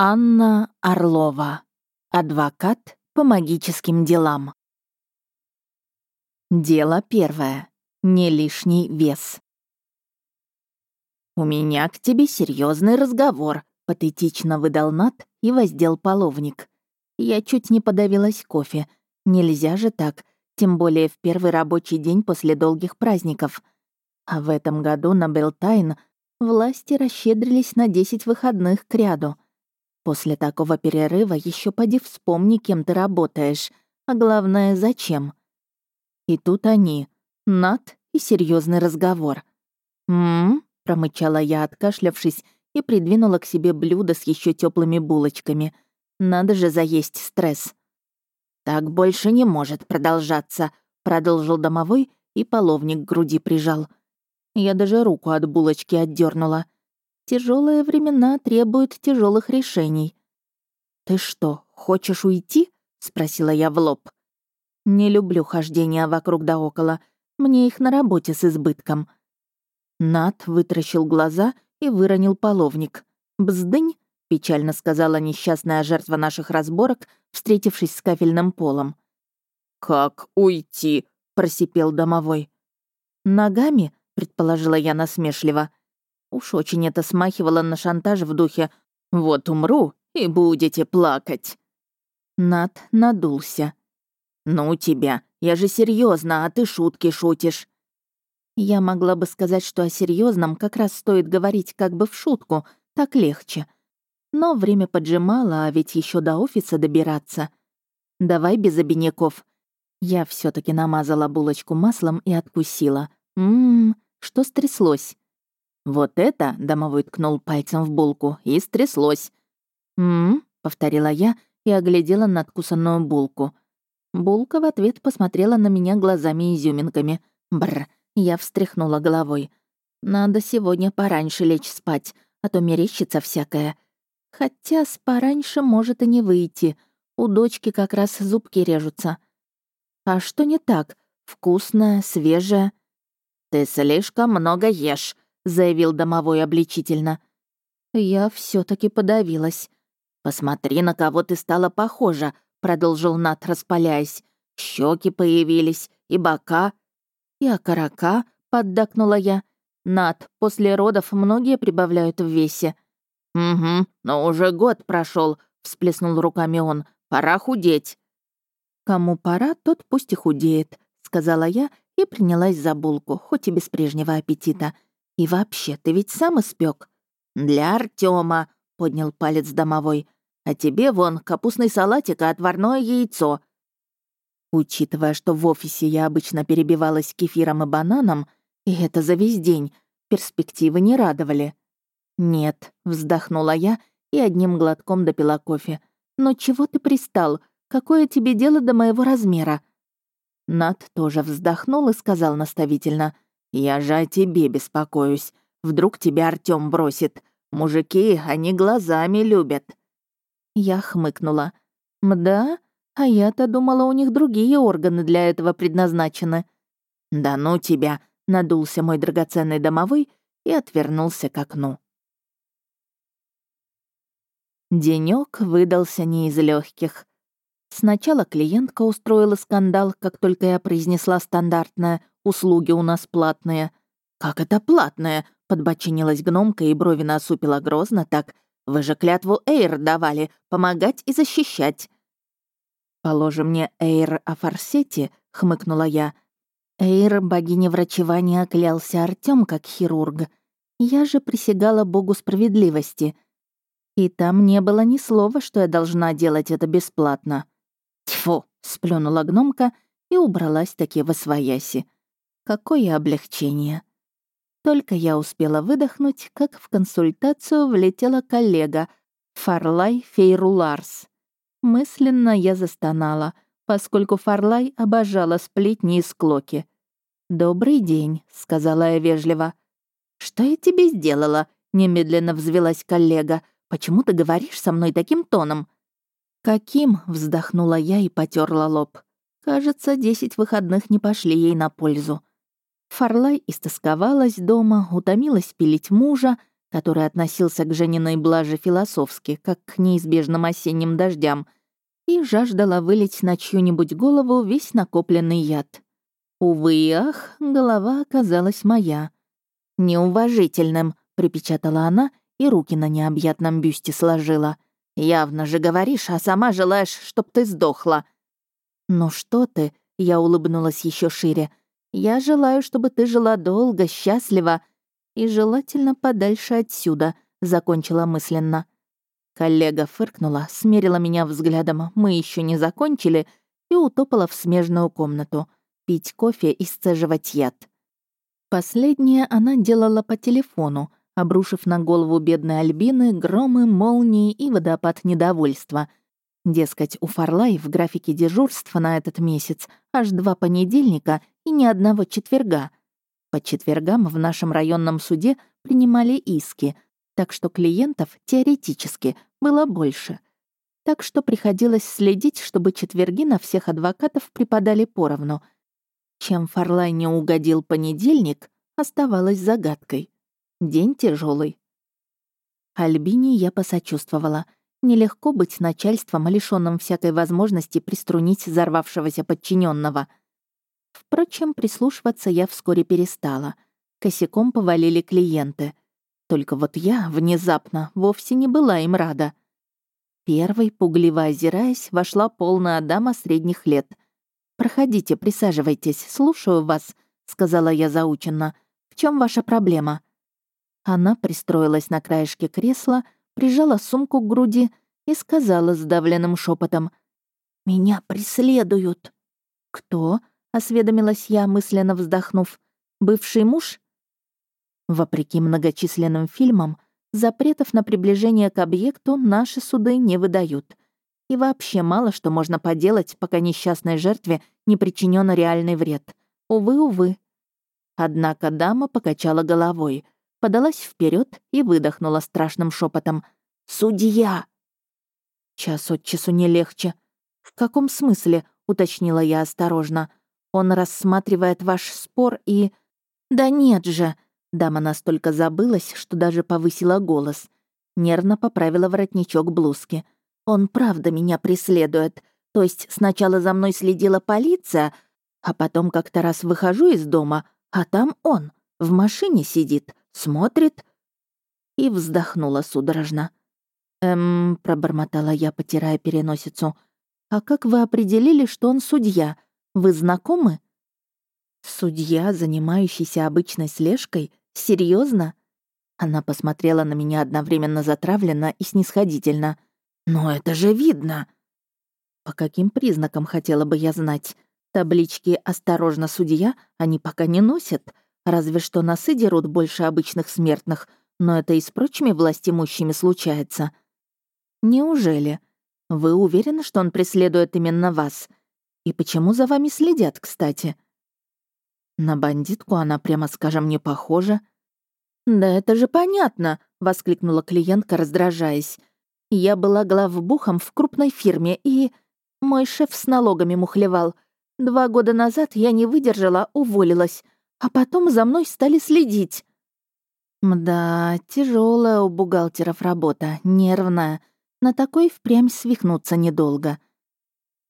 Анна Орлова. Адвокат по магическим делам. Дело первое. Не лишний вес. «У меня к тебе серьезный разговор», — патетично выдал Нат и воздел половник. Я чуть не подавилась кофе. Нельзя же так, тем более в первый рабочий день после долгих праздников. А в этом году на Белтайн власти расщедрились на 10 выходных к ряду — После такого перерыва еще поди вспомни, кем ты работаешь, а главное, зачем. И тут они, Над и серьезный разговор. «М-м-м», промычала я, откашлявшись, и придвинула к себе блюдо с еще теплыми булочками. Надо же заесть стресс. «Так больше не может продолжаться», — продолжил домовой и половник к груди прижал. Я даже руку от булочки отдернула. Тяжелые времена требуют тяжелых решений. «Ты что, хочешь уйти?» — спросила я в лоб. «Не люблю хождения вокруг да около. Мне их на работе с избытком». Над вытращил глаза и выронил половник. «Бздынь!» — печально сказала несчастная жертва наших разборок, встретившись с кафельным полом. «Как уйти?» — просипел домовой. «Ногами?» — предположила я насмешливо. Уж очень это смахивало на шантаж в духе «Вот умру, и будете плакать». Над надулся. «Ну тебя, я же серьезно, а ты шутки шутишь». Я могла бы сказать, что о серьезном как раз стоит говорить как бы в шутку, так легче. Но время поджимало, а ведь еще до офиса добираться. Давай без обиняков. Я все таки намазала булочку маслом и откусила. Ммм, что стряслось? «Вот это», — домовой ткнул пальцем в булку, и стряслось. «М-м», повторила я и оглядела надкусанную булку. Булка в ответ посмотрела на меня глазами-изюминками. Бр, я встряхнула головой. «Надо сегодня пораньше лечь спать, а то мерещится всякое. Хотя с пораньше может и не выйти. У дочки как раз зубки режутся. А что не так? Вкусное, свежее». «Ты слишком много ешь», заявил домовой обличительно. Я все таки подавилась. «Посмотри, на кого ты стала похожа», — продолжил Нат, распаляясь. Щеки появились, и бока». «И окорока», — поддакнула я. «Нат, после родов многие прибавляют в весе». «Угу, но уже год прошел, всплеснул руками он. «Пора худеть». «Кому пора, тот пусть и худеет», — сказала я и принялась за булку, хоть и без прежнего аппетита — и вообще, ты ведь сам испек? Для Артема, поднял палец домовой. А тебе вон капустный салатик и отварное яйцо. Учитывая, что в офисе я обычно перебивалась кефиром и бананом, и это за весь день, перспективы не радовали. «Нет», — вздохнула я и одним глотком допила кофе. «Но чего ты пристал? Какое тебе дело до моего размера?» Над тоже вздохнул и сказал наставительно — «Я же о тебе беспокоюсь. Вдруг тебя Артём бросит. Мужики, они глазами любят». Я хмыкнула. «Мда? А я-то думала, у них другие органы для этого предназначены». «Да ну тебя!» — надулся мой драгоценный домовой и отвернулся к окну. Денёк выдался не из легких. Сначала клиентка устроила скандал, как только я произнесла стандартное Услуги у нас платные». «Как это платные?» — подбочинилась гномка и брови насупила грозно так. «Вы же клятву Эйр давали помогать и защищать». «Положи мне Эйр о форсете», — хмыкнула я. Эйр, богиня врачевания, клялся Артём как хирург. Я же присягала богу справедливости. И там не было ни слова, что я должна делать это бесплатно. «Тьфу!» — сплюнула гномка и убралась таки во свояси. Какое облегчение. Только я успела выдохнуть, как в консультацию влетела коллега Фарлай Фейруларс. Мысленно я застонала, поскольку Фарлай обожала сплетни и склоки. «Добрый день», — сказала я вежливо. «Что я тебе сделала?» — немедленно взвелась коллега. «Почему ты говоришь со мной таким тоном?» «Каким?» — вздохнула я и потерла лоб. Кажется, десять выходных не пошли ей на пользу. Фарлай истосковалась дома, утомилась пилить мужа который относился к Жениной блаже философски, как к неизбежным осенним дождям, и жаждала вылить на чью-нибудь голову весь накопленный яд. Увы и ах, голова оказалась моя. «Неуважительным», — припечатала она и руки на необъятном бюсте сложила. «Явно же говоришь, а сама желаешь, чтоб ты сдохла». «Ну что ты?» — я улыбнулась еще шире. «Я желаю, чтобы ты жила долго, счастливо и желательно подальше отсюда», — закончила мысленно. Коллега фыркнула, смерила меня взглядом «мы еще не закончили» и утопала в смежную комнату пить кофе и сцеживать яд. Последнее она делала по телефону, обрушив на голову бедной Альбины громы, молнии и водопад недовольства. Дескать, у Фарлай в графике дежурства на этот месяц аж два понедельника ни одного четверга. По четвергам в нашем районном суде принимали иски, так что клиентов теоретически было больше. Так что приходилось следить, чтобы четверги на всех адвокатов припадали поровну. Чем Фарлай не угодил понедельник, оставалось загадкой. День тяжелый. Альбине я посочувствовала. Нелегко быть начальством, лишённым всякой возможности приструнить взорвавшегося подчиненного. Впрочем, прислушиваться я вскоре перестала. Косяком повалили клиенты. Только вот я, внезапно, вовсе не была им рада. Первой, пугливо озираясь, вошла полная дама средних лет. «Проходите, присаживайтесь, слушаю вас», — сказала я заученно. «В чем ваша проблема?» Она пристроилась на краешке кресла, прижала сумку к груди и сказала сдавленным шепотом: «Меня преследуют». «Кто?» — осведомилась я, мысленно вздохнув. «Бывший муж?» Вопреки многочисленным фильмам, запретов на приближение к объекту наши суды не выдают. И вообще мало что можно поделать, пока несчастной жертве не причинен реальный вред. Увы, увы. Однако дама покачала головой — подалась вперед и выдохнула страшным шепотом. «Судья!» Час от часу не легче. «В каком смысле?» — уточнила я осторожно. «Он рассматривает ваш спор и...» «Да нет же!» Дама настолько забылась, что даже повысила голос. Нервно поправила воротничок блузки. «Он правда меня преследует. То есть сначала за мной следила полиция, а потом как-то раз выхожу из дома, а там он, в машине сидит, смотрит и вздохнула судорожно. «Эм», — пробормотала я, потирая переносицу, «а как вы определили, что он судья? Вы знакомы?» «Судья, занимающийся обычной слежкой? Серьезно? Она посмотрела на меня одновременно затравленно и снисходительно. «Но это же видно!» По каким признакам хотела бы я знать? Таблички «Осторожно, судья» они пока не носят — Разве что носы дерут больше обычных смертных, но это и с прочими властимущими случается. Неужели? Вы уверены, что он преследует именно вас? И почему за вами следят, кстати? На бандитку она, прямо скажем, не похожа. «Да это же понятно!» — воскликнула клиентка, раздражаясь. «Я была главбухом в крупной фирме, и... Мой шеф с налогами мухлевал. Два года назад я не выдержала, уволилась. А потом за мной стали следить. Мда, тяжелая у бухгалтеров работа, нервная. На такой впрямь свихнуться недолго.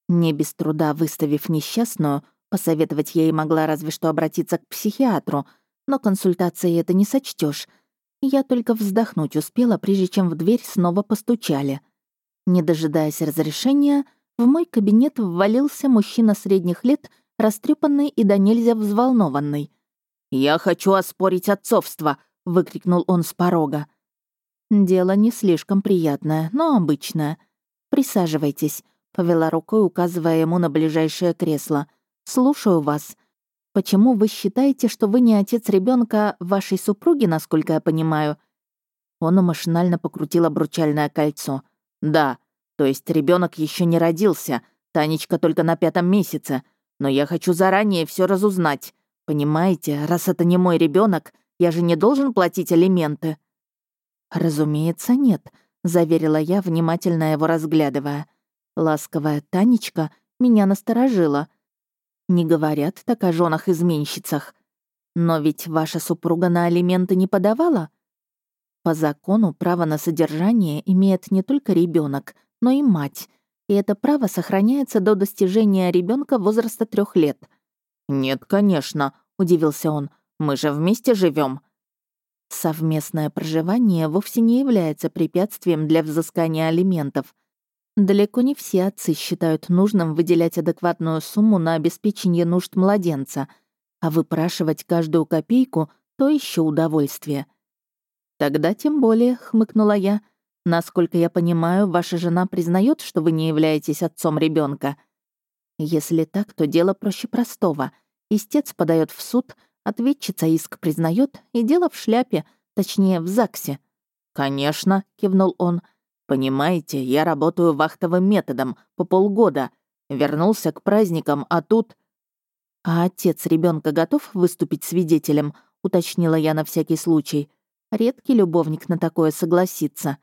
Не без труда выставив несчастную, посоветовать ей могла разве что обратиться к психиатру, но консультации это не сочтешь. Я только вздохнуть успела, прежде чем в дверь снова постучали. Не дожидаясь разрешения, в мой кабинет ввалился мужчина средних лет, растрепанный и до нельзя взволнованный. «Я хочу оспорить отцовство!» — выкрикнул он с порога. «Дело не слишком приятное, но обычное. Присаживайтесь», — повела рукой, указывая ему на ближайшее кресло. «Слушаю вас. Почему вы считаете, что вы не отец ребенка вашей супруги, насколько я понимаю?» Он машинально покрутил обручальное кольцо. «Да, то есть ребенок еще не родился, Танечка только на пятом месяце, но я хочу заранее все разузнать. Понимаете, раз это не мой ребенок, я же не должен платить алименты. Разумеется, нет, заверила я, внимательно его разглядывая. Ласковая Танечка меня насторожила. Не говорят так о женах изменщицах. Но ведь ваша супруга на алименты не подавала? По закону право на содержание имеет не только ребенок, но и мать, и это право сохраняется до достижения ребенка возраста трех лет. «Нет, конечно», — удивился он, — «мы же вместе живем. Совместное проживание вовсе не является препятствием для взыскания алиментов. Далеко не все отцы считают нужным выделять адекватную сумму на обеспечение нужд младенца, а выпрашивать каждую копейку — то еще удовольствие. «Тогда тем более», — хмыкнула я, — Насколько я понимаю, ваша жена признает, что вы не являетесь отцом ребенка. Если так, то дело проще простого. Истец подает в суд, ответчица иск признает, и дело в шляпе, точнее, в ЗАГСе. «Конечно», — кивнул он. «Понимаете, я работаю вахтовым методом по полгода. Вернулся к праздникам, а тут...» «А отец ребенка готов выступить свидетелем?» — уточнила я на всякий случай. Редкий любовник на такое согласится.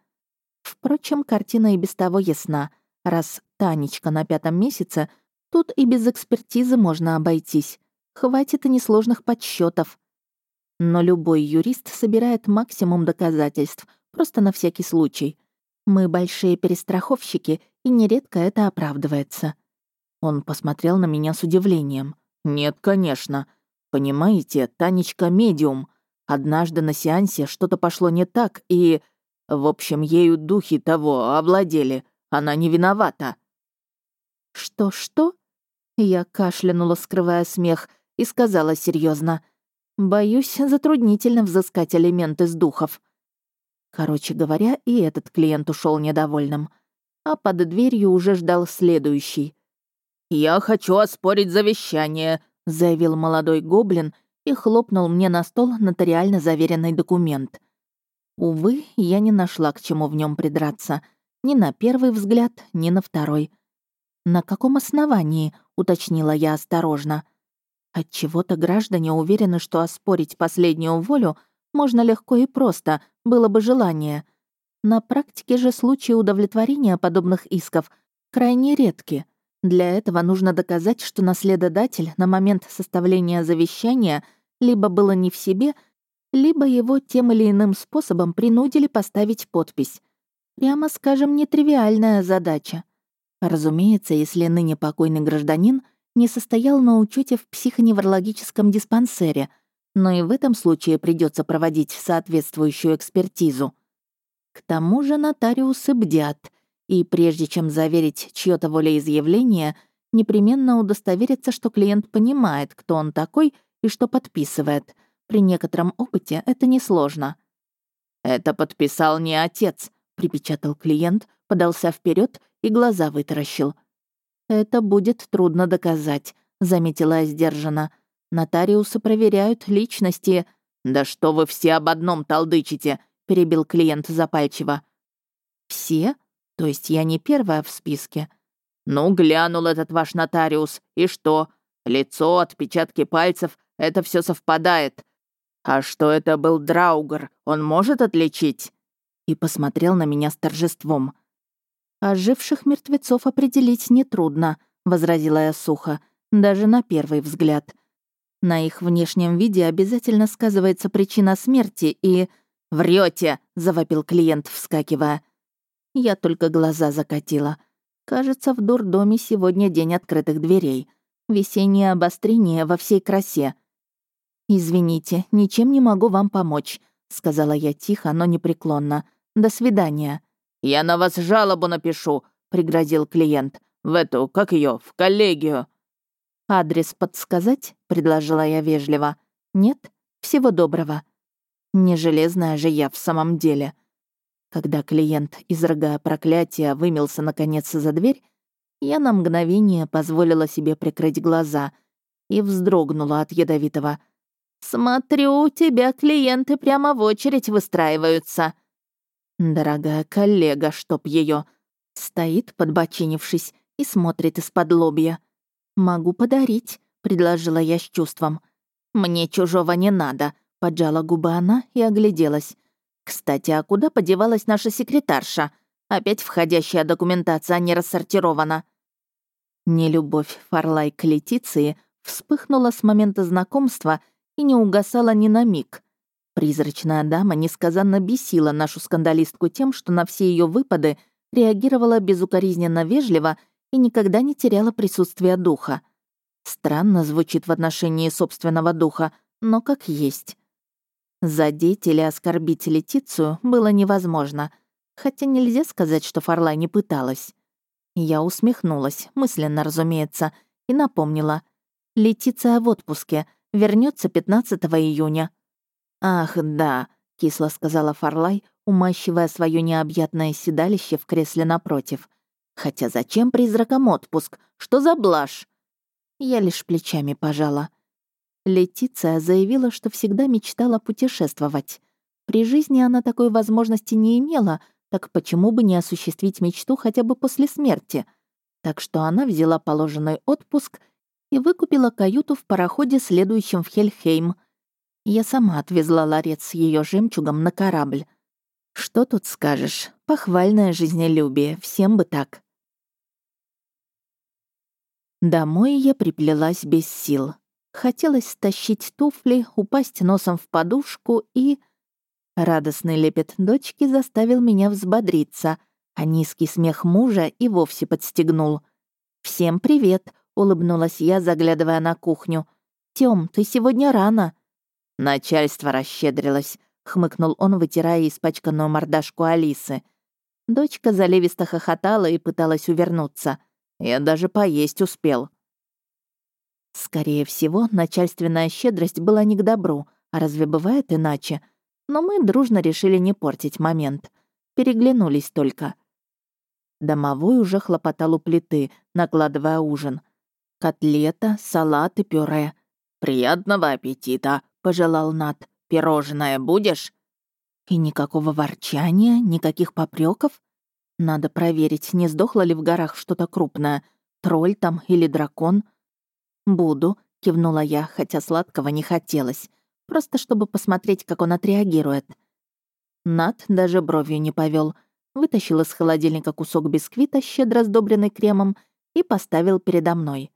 Впрочем, картина и без того ясна. Раз Танечка на пятом месяце, тут и без экспертизы можно обойтись. Хватит и несложных подсчетов. Но любой юрист собирает максимум доказательств, просто на всякий случай. Мы большие перестраховщики, и нередко это оправдывается. Он посмотрел на меня с удивлением. «Нет, конечно. Понимаете, Танечка медиум. Однажды на сеансе что-то пошло не так, и...» В общем, ею духи того овладели. Она не виновата». «Что-что?» Я кашлянула, скрывая смех, и сказала серьезно: «Боюсь, затруднительно взыскать элементы с духов». Короче говоря, и этот клиент ушел недовольным. А под дверью уже ждал следующий. «Я хочу оспорить завещание», — заявил молодой гоблин и хлопнул мне на стол нотариально заверенный документ. Увы, я не нашла к чему в нем придраться. Ни на первый взгляд, ни на второй. «На каком основании?» — уточнила я осторожно. Отчего-то граждане уверены, что оспорить последнюю волю можно легко и просто, было бы желание. На практике же случаи удовлетворения подобных исков крайне редки. Для этого нужно доказать, что наследодатель на момент составления завещания либо было не в себе, либо его тем или иным способом принудили поставить подпись. Прямо скажем, нетривиальная задача. Разумеется, если ныне покойный гражданин не состоял на учете в психоневрологическом диспансере, но и в этом случае придется проводить соответствующую экспертизу. К тому же нотариусы бдят, и прежде чем заверить чьё-то волеизъявление, непременно удостовериться, что клиент понимает, кто он такой и что подписывает — при некотором опыте это несложно. «Это подписал не отец», — припечатал клиент, подался вперед и глаза вытаращил. «Это будет трудно доказать», — заметила сдержанно. «Нотариусы проверяют личности». «Да что вы все об одном толдычите», — перебил клиент запальчиво. «Все? То есть я не первая в списке?» «Ну, глянул этот ваш нотариус. И что? Лицо, отпечатки пальцев — это все совпадает. «А что это был Драугар, он может отличить?» И посмотрел на меня с торжеством. «Оживших мертвецов определить нетрудно», — возразила я сухо, даже на первый взгляд. На их внешнем виде обязательно сказывается причина смерти и... Врете! завопил клиент, вскакивая. Я только глаза закатила. Кажется, в дурдоме сегодня день открытых дверей. Весеннее обострение во всей красе. «Извините, ничем не могу вам помочь», — сказала я тихо, но непреклонно. «До свидания». «Я на вас жалобу напишу», — пригрозил клиент. «В эту, как ее, в коллегию». «Адрес подсказать?» — предложила я вежливо. «Нет? Всего доброго». Не железная же я в самом деле. Когда клиент, изрыгая проклятие, вымелся наконец за дверь, я на мгновение позволила себе прикрыть глаза и вздрогнула от ядовитого — «Смотрю, у тебя клиенты прямо в очередь выстраиваются». Дорогая коллега, чтоб ее стоит, подбочинившись, и смотрит из-под лобья. «Могу подарить», — предложила я с чувством. «Мне чужого не надо», — поджала губы она и огляделась. «Кстати, а куда подевалась наша секретарша? Опять входящая документация не рассортирована». Нелюбовь Фарлай к Летиции вспыхнула с момента знакомства — и не угасала ни на миг. Призрачная дама несказанно бесила нашу скандалистку тем, что на все ее выпады реагировала безукоризненно вежливо и никогда не теряла присутствия духа. Странно звучит в отношении собственного духа, но как есть. Задеть или оскорбить Летицию было невозможно, хотя нельзя сказать, что Фарла не пыталась. Я усмехнулась, мысленно, разумеется, и напомнила. Летиция в отпуске, вернется 15 июня. «Ах, да», — кисло сказала Фарлай, умащивая свое необъятное седалище в кресле напротив. «Хотя зачем призракам отпуск? Что за блажь?» Я лишь плечами пожала. Летиция заявила, что всегда мечтала путешествовать. При жизни она такой возможности не имела, так почему бы не осуществить мечту хотя бы после смерти? Так что она взяла положенный отпуск и выкупила каюту в пароходе, следующем в Хельхейм. Я сама отвезла ларец с ее жемчугом на корабль. Что тут скажешь? Похвальное жизнелюбие, всем бы так. Домой я приплелась без сил. Хотелось стащить туфли, упасть носом в подушку и... Радостный лепет дочки заставил меня взбодриться, а низкий смех мужа и вовсе подстегнул. «Всем привет!» — улыбнулась я, заглядывая на кухню. «Тём, ты сегодня рано». «Начальство расщедрилось», — хмыкнул он, вытирая испачканную мордашку Алисы. Дочка заливисто хохотала и пыталась увернуться. «Я даже поесть успел». Скорее всего, начальственная щедрость была не к добру, а разве бывает иначе? Но мы дружно решили не портить момент. Переглянулись только. Домовой уже хлопотал у плиты, накладывая ужин. Котлета, салат и пюре. «Приятного аппетита!» — пожелал Нат. «Пирожное будешь?» И никакого ворчания, никаких попреков. Надо проверить, не сдохло ли в горах что-то крупное. Тролль там или дракон — «Буду», — кивнула я, хотя сладкого не хотелось. Просто чтобы посмотреть, как он отреагирует. Над даже бровью не повел, вытащил из холодильника кусок бисквита, щедро сдобренный кремом, и поставил передо мной.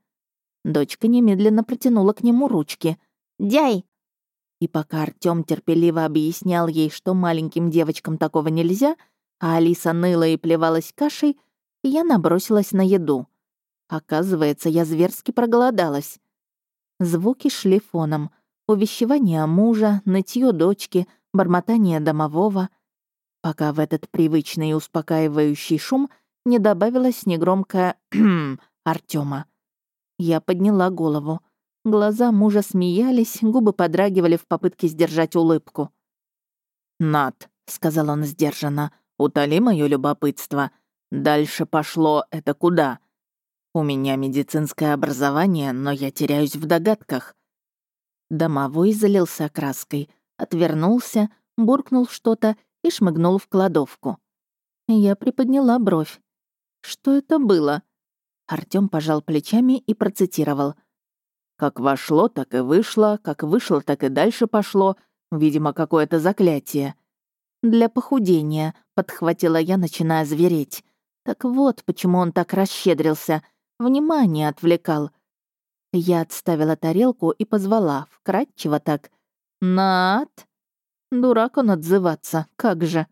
Дочка немедленно протянула к нему ручки. «Дяй!» И пока Артём терпеливо объяснял ей, что маленьким девочкам такого нельзя, а Алиса ныла и плевалась кашей, я набросилась на еду — Оказывается, я зверски проголодалась. Звуки шли фоном. Увещевание мужа, нытье дочки, бормотание домового. Пока в этот привычный и успокаивающий шум не добавилось негромкое Артема. Я подняла голову. Глаза мужа смеялись, губы подрагивали в попытке сдержать улыбку. «Над», — сказал он сдержанно, — «утоли моё любопытство. Дальше пошло это куда? У меня медицинское образование, но я теряюсь в догадках. Домовой залился краской, отвернулся, буркнул что-то и шмыгнул в кладовку. Я приподняла бровь. Что это было? Артём пожал плечами и процитировал. «Как вошло, так и вышло, как вышло, так и дальше пошло. Видимо, какое-то заклятие». «Для похудения», — подхватила я, начиная звереть. «Так вот, почему он так расщедрился. Внимание отвлекал. Я отставила тарелку и позвала, вкратчиво так. «Над!» Дурак он отзываться, как же.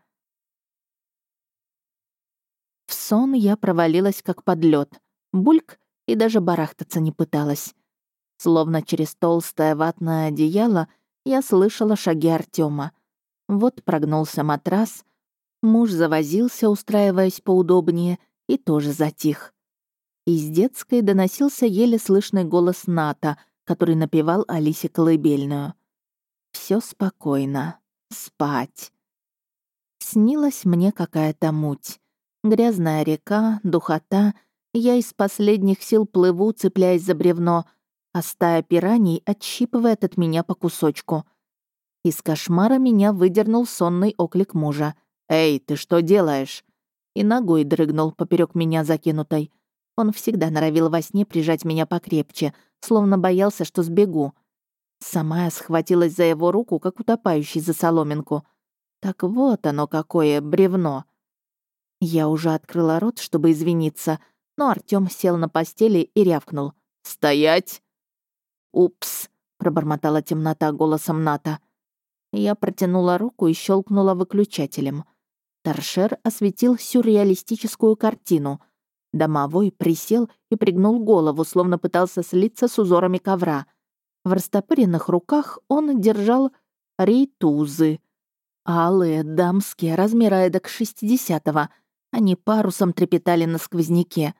В сон я провалилась как под лед, бульк и даже барахтаться не пыталась. Словно через толстое ватное одеяло я слышала шаги Артема. Вот прогнулся матрас, муж завозился, устраиваясь поудобнее, и тоже затих. Из детской доносился еле слышный голос Ната, который напевал Алисе колыбельную. Все спокойно. Спать. Снилась мне какая-то муть. Грязная река, духота. Я из последних сил плыву, цепляясь за бревно, а стая пираний отщипывает от меня по кусочку. Из кошмара меня выдернул сонный оклик мужа. «Эй, ты что делаешь?» И ногой дрыгнул поперек меня закинутой. Он всегда норовил во сне прижать меня покрепче, словно боялся, что сбегу. Сама схватилась за его руку, как утопающий за соломинку. Так вот оно какое бревно. Я уже открыла рот, чтобы извиниться, но Артём сел на постели и рявкнул. «Стоять!» «Упс!» — пробормотала темнота голосом Ната. Я протянула руку и щелкнула выключателем. Торшер осветил сюрреалистическую картину. Домовой присел и пригнул голову, словно пытался слиться с узорами ковра. В растопыренных руках он держал рейтузы. Алые, дамские, размера эдак шестидесятого. Они парусом трепетали на сквозняке.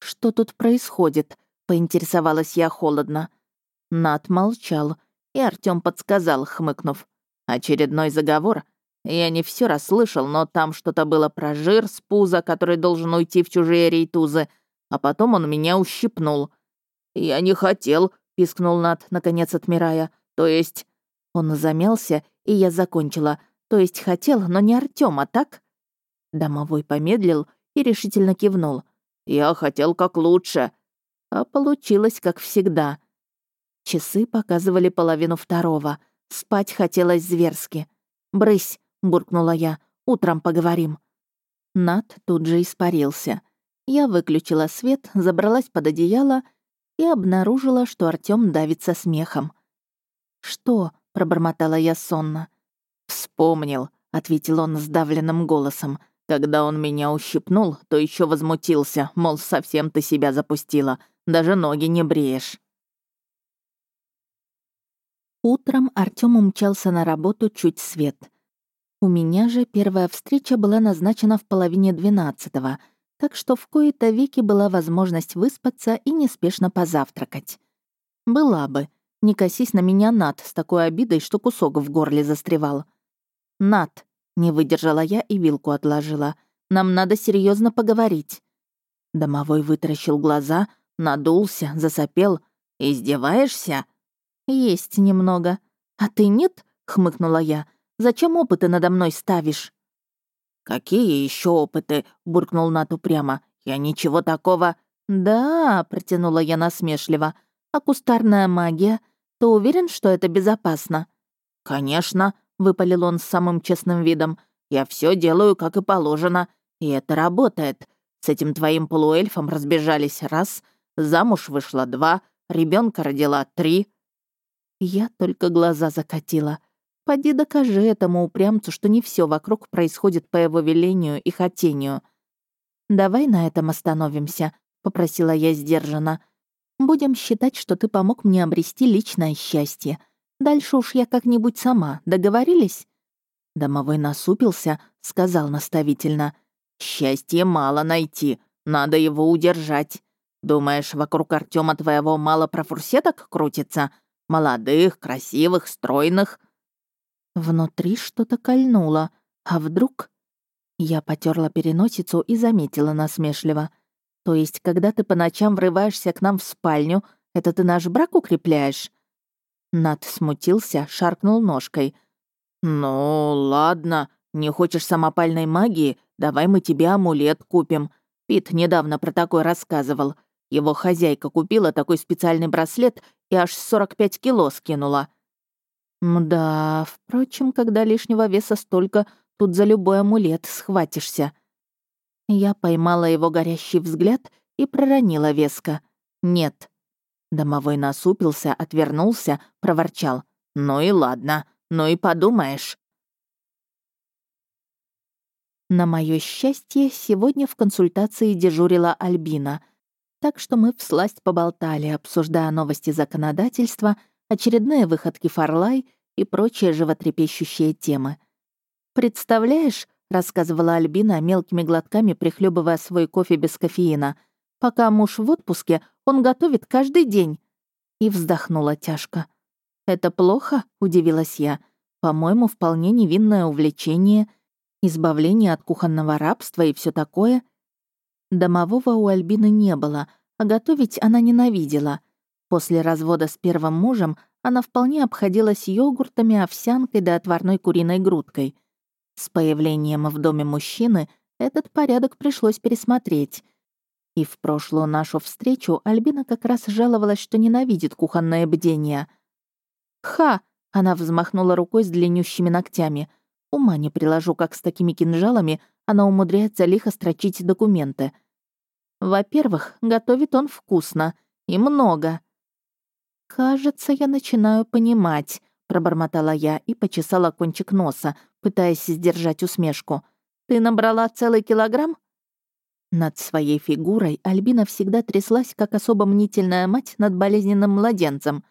«Что тут происходит?» — поинтересовалась я холодно. Над молчал, и Артём подсказал, хмыкнув. «Очередной заговор? Я не все расслышал, но там что-то было про жир с пуза, который должен уйти в чужие рейтузы, а потом он меня ущипнул». «Я не хотел», — пискнул Над, наконец отмирая. «То есть...» Он замялся, и я закончила. «То есть хотел, но не Артём, а так?» Домовой помедлил и решительно кивнул. «Я хотел как лучше». А получилось, как всегда. Часы показывали половину второго. Спать хотелось зверски. «Брысь», — буркнула я, — «утром поговорим». Над тут же испарился. Я выключила свет, забралась под одеяло и обнаружила, что Артём давится смехом. «Что?» — пробормотала я сонно. «Вспомнил», — ответил он сдавленным голосом. Когда он меня ущипнул, то еще возмутился, мол, совсем ты себя запустила, даже ноги не бреешь. Утром Артём умчался на работу чуть свет. У меня же первая встреча была назначена в половине двенадцатого, так что в кои-то веки была возможность выспаться и неспешно позавтракать. Была бы. Не косись на меня, Над, с такой обидой, что кусок в горле застревал. Над, не выдержала я и вилку отложила. «Нам надо серьезно поговорить». Домовой вытаращил глаза, надулся, засопел. «Издеваешься?» «Есть немного. А ты нет?» — хмыкнула я. «Зачем опыты надо мной ставишь?» «Какие еще опыты?» — буркнул Нат упрямо. «Я ничего такого...» «Да», — протянула я насмешливо. «А кустарная магия? Ты уверен, что это безопасно?» «Конечно», — выпалил он с самым честным видом. «Я все делаю, как и положено. И это работает. С этим твоим полуэльфом разбежались раз, замуж вышла два, ребенка родила три». Я только глаза закатила. Поди докажи этому упрямцу, что не все вокруг происходит по его велению и хотению. «Давай на этом остановимся», — попросила я сдержанно. «Будем считать, что ты помог мне обрести личное счастье. Дальше уж я как-нибудь сама. Договорились?» Домовой насупился, сказал наставительно. «Счастье мало найти, надо его удержать. Думаешь, вокруг Артема твоего мало профурсеток крутится? Молодых, красивых, стройных?» Внутри что-то кольнуло. А вдруг... Я потерла переносицу и заметила насмешливо. «То есть, когда ты по ночам врываешься к нам в спальню, это ты наш брак укрепляешь?» Над смутился, шаркнул ножкой. «Ну, ладно, не хочешь самопальной магии? Давай мы тебе амулет купим. Пит недавно про такой рассказывал. Его хозяйка купила такой специальный браслет и аж 45 кило скинула». «Мда, впрочем, когда лишнего веса столько, тут за любой амулет схватишься». Я поймала его горящий взгляд и проронила веско. «Нет». Домовой насупился, отвернулся, проворчал. «Ну и ладно, ну и подумаешь». На мое счастье, сегодня в консультации дежурила Альбина, так что мы всласть поболтали, обсуждая новости законодательства, очередные выходки Фарлай и прочие животрепещущие темы. «Представляешь», — рассказывала Альбина, мелкими глотками прихлебывая свой кофе без кофеина, «пока муж в отпуске, он готовит каждый день». И вздохнула тяжко. «Это плохо?» — удивилась я. «По-моему, вполне невинное увлечение, избавление от кухонного рабства и все такое». Домового у Альбины не было, а готовить она ненавидела. После развода с первым мужем она вполне обходилась йогуртами, овсянкой да отварной куриной грудкой. С появлением в доме мужчины этот порядок пришлось пересмотреть — и в прошлую нашу встречу Альбина как раз жаловалась, что ненавидит кухонное бдение. «Ха!» — она взмахнула рукой с длиннющими ногтями. Ума не приложу, как с такими кинжалами она умудряется лихо строчить документы. Во-первых, готовит он вкусно и много. «Кажется, я начинаю понимать», пробормотала я и почесала кончик носа, пытаясь сдержать усмешку. «Ты набрала целый килограмм?» Над своей фигурой Альбина всегда тряслась, как особо мнительная мать над болезненным младенцем.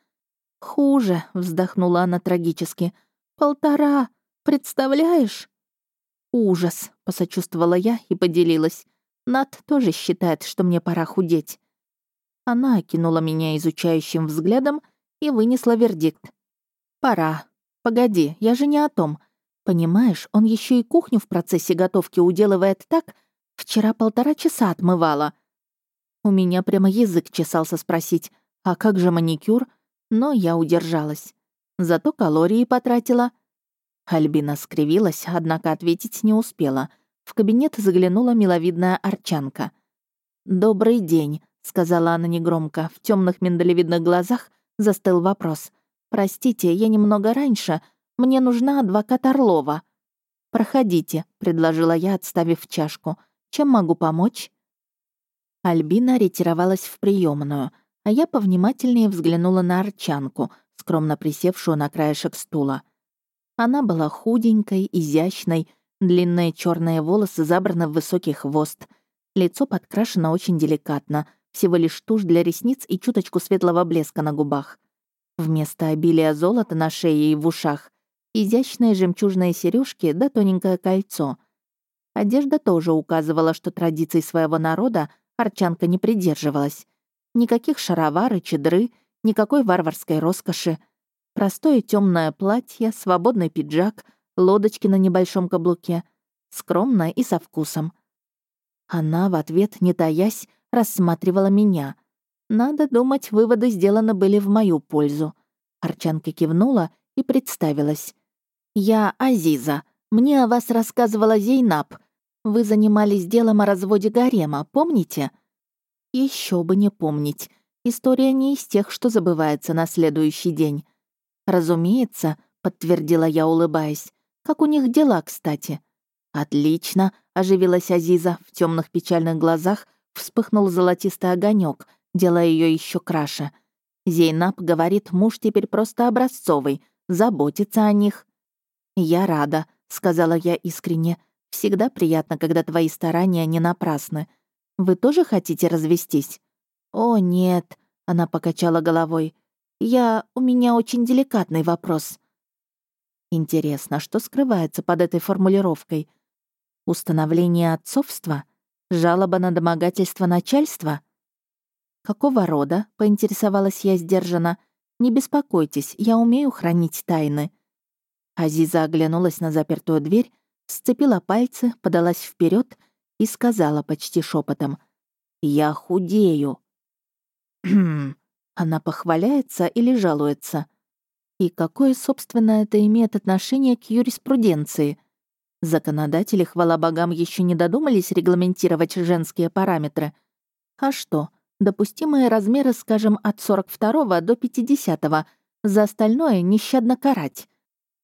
«Хуже», — вздохнула она трагически. «Полтора. Представляешь?» «Ужас», — посочувствовала я и поделилась. «Над тоже считает, что мне пора худеть». Она окинула меня изучающим взглядом и вынесла вердикт. «Пора. Погоди, я же не о том. Понимаешь, он еще и кухню в процессе готовки уделывает так, вчера полтора часа отмывала». У меня прямо язык чесался спросить, а как же маникюр? Но я удержалась. Зато калории потратила. Альбина скривилась, однако ответить не успела. В кабинет заглянула миловидная арчанка. «Добрый день», — сказала она негромко. В темных миндалевидных глазах застыл вопрос. «Простите, я немного раньше. Мне нужна адвокат Орлова». «Проходите», — предложила я, отставив чашку. «Чем могу помочь?» Альбина ретировалась в приемную, а я повнимательнее взглянула на Арчанку, скромно присевшую на краешек стула. Она была худенькой, изящной, длинные черные волосы забраны в высокий хвост, лицо подкрашено очень деликатно, всего лишь тушь для ресниц и чуточку светлого блеска на губах. Вместо обилия золота на шее и в ушах изящные жемчужные сережки да тоненькое кольцо. Одежда тоже указывала, что традиций своего народа Арчанка не придерживалась. Никаких шаровар и чедры, никакой варварской роскоши. Простое темное платье, свободный пиджак, лодочки на небольшом каблуке. Скромная и со вкусом. Она в ответ, не таясь, рассматривала меня. Надо думать, выводы сделаны были в мою пользу. Арчанка кивнула и представилась. «Я Азиза. Мне о вас рассказывала Зейнаб. Вы занимались делом о разводе гарема, помните?» Еще бы не помнить. История не из тех, что забывается на следующий день. «Разумеется», — подтвердила я, улыбаясь. «Как у них дела, кстати?» «Отлично», — оживилась Азиза. В темных печальных глазах вспыхнул золотистый огонек, делая ее еще краше. Зейнаб говорит, муж теперь просто образцовый, заботится о них. «Я рада», — сказала я искренне. «Всегда приятно, когда твои старания не напрасны. Вы тоже хотите развестись?» «О, нет», — она покачала головой. Я... У меня очень деликатный вопрос. Интересно, что скрывается под этой формулировкой? Установление отцовства? Жалоба на домогательство начальства? Какого рода? Поинтересовалась я сдержанно. Не беспокойтесь, я умею хранить тайны. Азиза оглянулась на запертую дверь, сцепила пальцы, подалась вперед и сказала почти шепотом: «Я худею». «Хм, она похваляется или жалуется? И какое, собственно, это имеет отношение к юриспруденции? Законодатели, хвала богам, еще не додумались регламентировать женские параметры. А что, допустимые размеры, скажем, от 42 до 50 за остальное нещадно карать.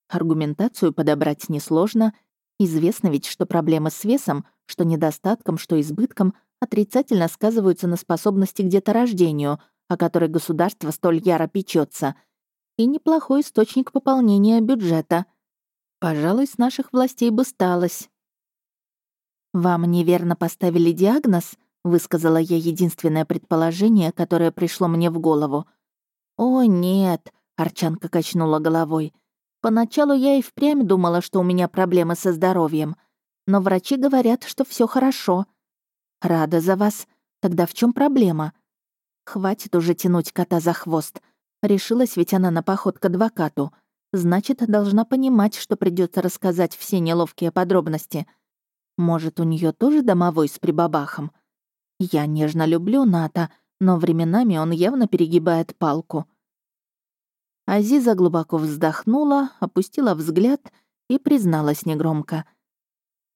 Аргументацию подобрать несложно. Известно ведь, что проблемы с весом, что недостатком, что избытком, отрицательно сказываются на способности к деторождению — о которой государство столь яро печется, и неплохой источник пополнения бюджета. Пожалуй, с наших властей бы сталось. «Вам неверно поставили диагноз?» — высказала я единственное предположение, которое пришло мне в голову. «О, нет», — Арчанка качнула головой. «Поначалу я и впрямь думала, что у меня проблемы со здоровьем, но врачи говорят, что все хорошо. Рада за вас. Тогда в чем проблема? Хватит уже тянуть кота за хвост. Решилась ведь она на поход к адвокату. Значит, должна понимать, что придется рассказать все неловкие подробности. Может, у нее тоже домовой с прибабахом? Я нежно люблю Ната, но временами он явно перегибает палку. Азиза глубоко вздохнула, опустила взгляд и призналась негромко.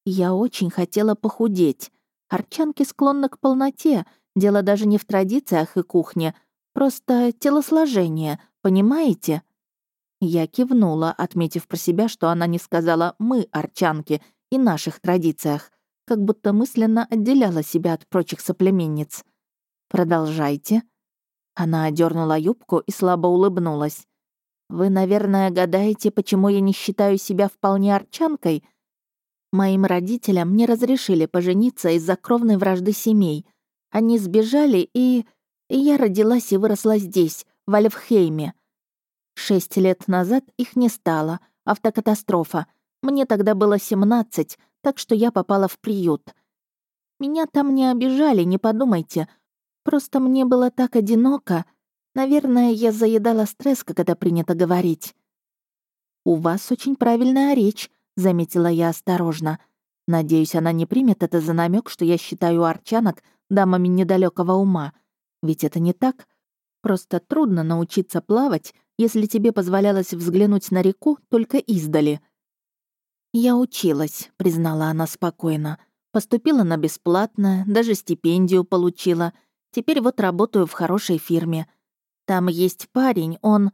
«Я очень хотела похудеть. Арчанки склонны к полноте, Дело даже не в традициях и кухне, просто телосложение, понимаете?» Я кивнула, отметив про себя, что она не сказала «мы, арчанки» и наших традициях, как будто мысленно отделяла себя от прочих соплеменниц. «Продолжайте». Она одернула юбку и слабо улыбнулась. Вы, наверное, гадаете, почему я не считаю себя вполне арчанкой? Моим родителям не разрешили пожениться из-за кровной вражды семей. Они сбежали, и... и я родилась и выросла здесь, в Альфхейме. Шесть лет назад их не стало. Автокатастрофа. Мне тогда было 17, так что я попала в приют. Меня там не обижали, не подумайте. Просто мне было так одиноко. Наверное, я заедала стресс, как это принято говорить. «У вас очень правильная речь», — заметила я осторожно. Надеюсь, она не примет это за намек, что я считаю арчанок дамами недалекого ума. Ведь это не так. Просто трудно научиться плавать, если тебе позволялось взглянуть на реку только издали. «Я училась», — признала она спокойно. «Поступила на бесплатное, даже стипендию получила. Теперь вот работаю в хорошей фирме. Там есть парень, он...»